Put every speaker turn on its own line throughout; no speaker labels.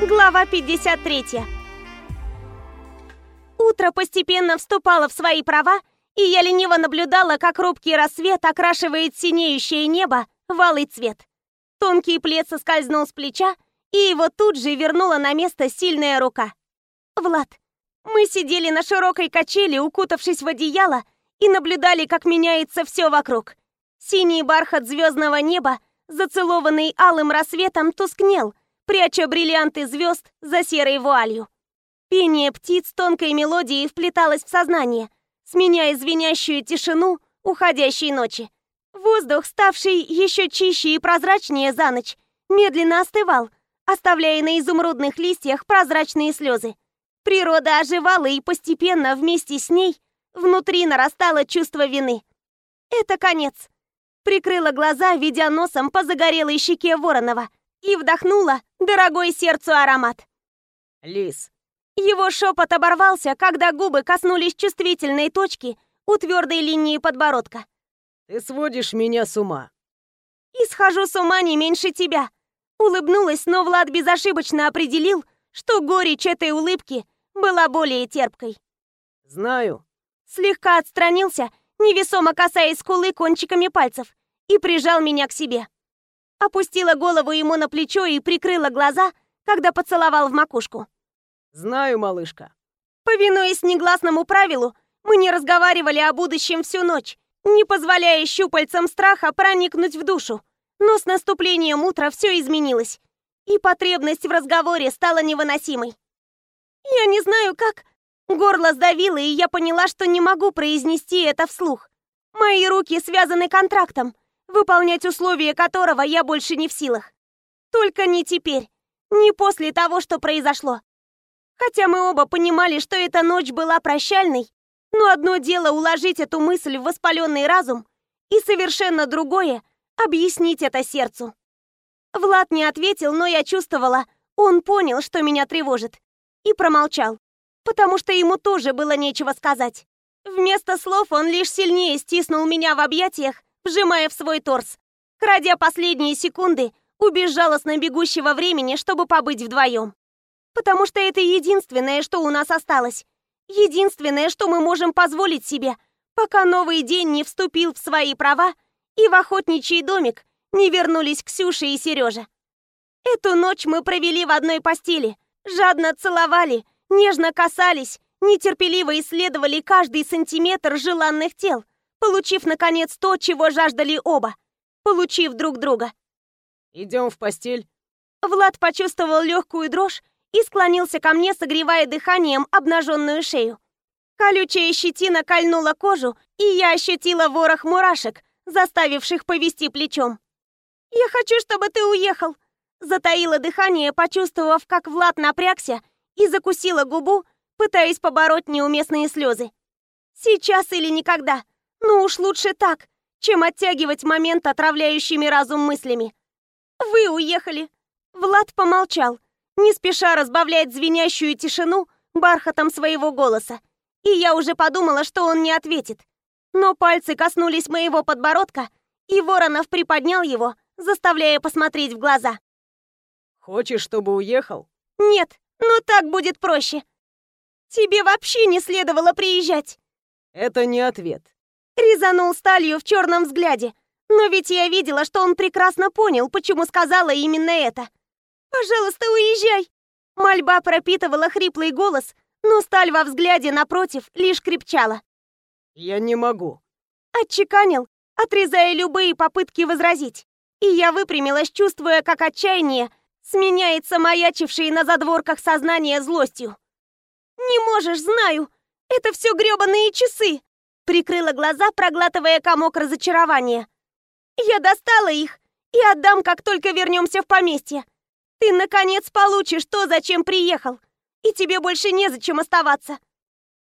Глава 53. Утро постепенно вступало в свои права, и я лениво наблюдала, как робкий рассвет окрашивает синеющее небо в алый цвет. Тонкий плед соскользнул с плеча, и его тут же вернула на место сильная рука. Влад. Мы сидели на широкой качели, укутавшись в одеяло, и наблюдали, как меняется все вокруг. Синий бархат звездного неба, зацелованный алым рассветом, тускнел, пряча бриллианты звезд за серой вуалью. Пение птиц тонкой мелодией вплеталось в сознание, сменяя звенящую тишину уходящей ночи. Воздух, ставший еще чище и прозрачнее за ночь, медленно остывал, оставляя на изумрудных листьях прозрачные слезы. Природа оживала, и постепенно вместе с ней внутри нарастало чувство вины. Это конец. Прикрыла глаза, видя носом по загорелой щеке Воронова, и вдохнула дорогой сердцу аромат.
Лис.
Его шепот оборвался, когда губы коснулись чувствительной точки у твердой линии подбородка.
Ты сводишь меня с ума.
И схожу с ума не меньше тебя. Улыбнулась, но Влад безошибочно определил, что горечь этой улыбки была более терпкой.
Знаю.
Слегка отстранился, невесомо касаясь скулы кончиками пальцев, и прижал меня к себе. Опустила голову ему на плечо и прикрыла глаза, когда поцеловал в макушку.
Знаю, малышка.
Повинуясь негласному правилу, мы не разговаривали о будущем всю ночь, не позволяя щупальцам страха проникнуть в душу. Но с наступлением утра все изменилось, и потребность в разговоре стала невыносимой. Я не знаю как. Горло сдавило, и я поняла, что не могу произнести это вслух. Мои руки связаны контрактом, выполнять условия которого я больше не в силах. Только не теперь, не после того, что произошло. Хотя мы оба понимали, что эта ночь была прощальной, но одно дело уложить эту мысль в воспаленный разум, и совершенно другое — объяснить это сердцу. Влад не ответил, но я чувствовала, он понял, что меня тревожит, и промолчал, потому что ему тоже было нечего сказать. Вместо слов он лишь сильнее стиснул меня в объятиях, вжимая в свой торс, крадя последние секунды у безжалостно бегущего времени, чтобы побыть вдвоем. Потому что это единственное, что у нас осталось. Единственное, что мы можем позволить себе, пока новый день не вступил в свои права и в охотничий домик не вернулись Ксюша и Сережа. Эту ночь мы провели в одной постели, жадно целовали, нежно касались, нетерпеливо исследовали каждый сантиметр желанных тел, получив, наконец, то, чего жаждали оба, получив друг друга.
Идем в постель.
Влад почувствовал легкую дрожь и склонился ко мне, согревая дыханием обнаженную шею. Колючая щетина кольнула кожу, и я ощутила ворох мурашек, заставивших повести плечом. «Я хочу, чтобы ты уехал!» Затаила дыхание, почувствовав, как Влад напрягся, и закусила губу, пытаясь побороть неуместные слезы. «Сейчас или никогда. Ну уж лучше так, чем оттягивать момент отравляющими разум мыслями. Вы уехали!» Влад помолчал, не спеша разбавлять звенящую тишину бархатом своего голоса. И я уже подумала, что он не ответит. Но пальцы коснулись моего подбородка, и Воронов приподнял его, заставляя посмотреть в глаза.
Хочешь, чтобы уехал?
Нет, но так будет проще. Тебе вообще не следовало приезжать.
Это не ответ.
Резанул сталью в черном взгляде. Но ведь я видела, что он прекрасно понял, почему сказала именно это. «Пожалуйста, уезжай!» Мольба пропитывала хриплый голос, но сталь во взгляде напротив лишь крепчала.
«Я не могу!»
Отчеканил, отрезая любые попытки возразить. И я выпрямилась, чувствуя, как отчаяние сменяется маячившей на задворках сознания злостью. «Не можешь, знаю! Это все грёбаные часы!» Прикрыла глаза, проглатывая комок разочарования. «Я достала их и отдам, как только вернемся в поместье. Ты, наконец, получишь то, зачем приехал, и тебе больше незачем оставаться».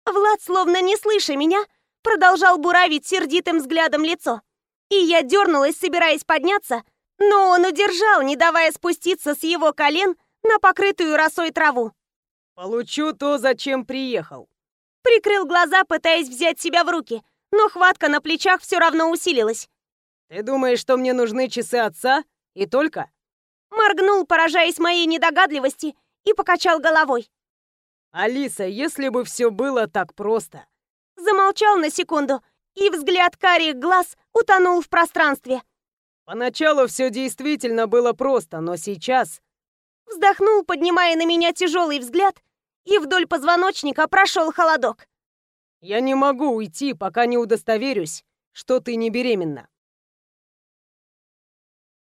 Влад, словно не слыша меня, продолжал буравить сердитым взглядом лицо. И я дернулась, собираясь подняться, но он удержал, не давая спуститься с его колен на покрытую росой траву.
«Получу то, зачем приехал».
Прикрыл глаза, пытаясь взять себя в руки, но хватка на плечах все равно усилилась.
«Ты думаешь, что мне нужны часы отца? И только?»
Моргнул, поражаясь моей недогадливости, и покачал головой.
Алиса, если бы все было так просто.
Замолчал на секунду, и взгляд карих глаз утонул в пространстве.
Поначалу все действительно было просто, но сейчас...
Вздохнул, поднимая на меня тяжелый взгляд, и вдоль позвоночника прошел холодок.
Я не могу уйти, пока не удостоверюсь, что ты не беременна.